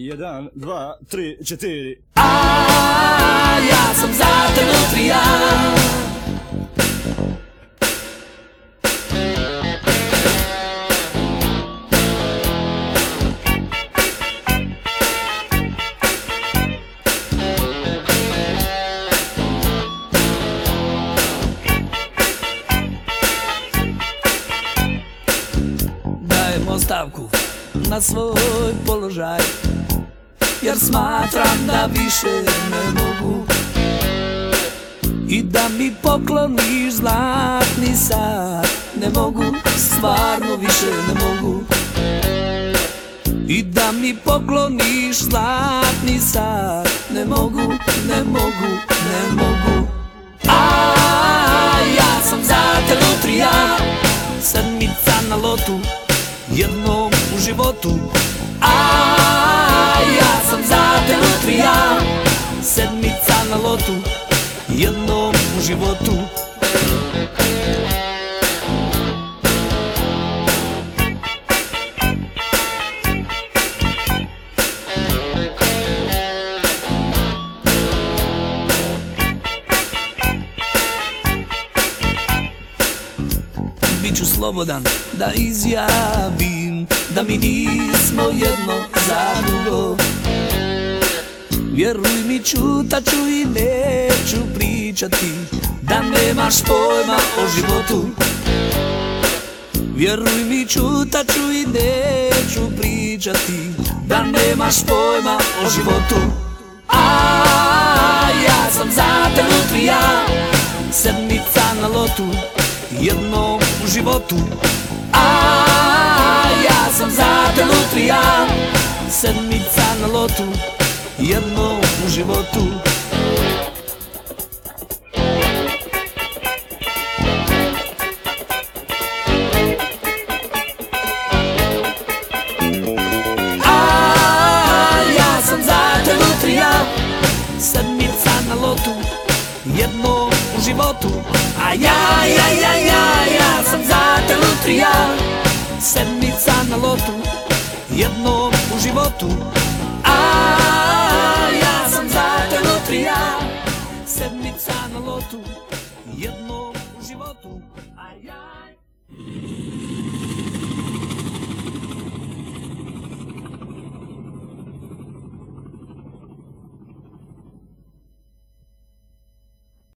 Jedan, dva, tri, četiri. A ja sam za te lutrija Dajem ostavku na svoj položaj jer smatram da više ne mogu. I da mi pokloniš zlatni sat Ne mogu, stvarno više ne mogu. I da mi pokloniš zlatni sat Ne mogu, ne mogu, ne mogu. A ja sam za te lutrija Sedmica na lotu Jednom u životu Sedmica na lotu Jednom u životu. Biću slobodan da izjavim Da mi nismo jedno za drugo Vjeruj mi čutaću i neću pričati Da nemaš pojma o životu. Vjeruj mi čutaću i neću pričati Da nemaš pojma o životu. A ja sam za te lutrija Sedmica na lotu Jednom u životu. A ja sam za te lutrija Sedmica na lotu Jednom u životu. A ja sam za te lutrija Sedmica na lotu Jednom u životu. A ja, ja, ja, ja, ja sam za te lutrija Sedmica na lotu Jednom u životu Sedmica na lotu Jednom u životu A ja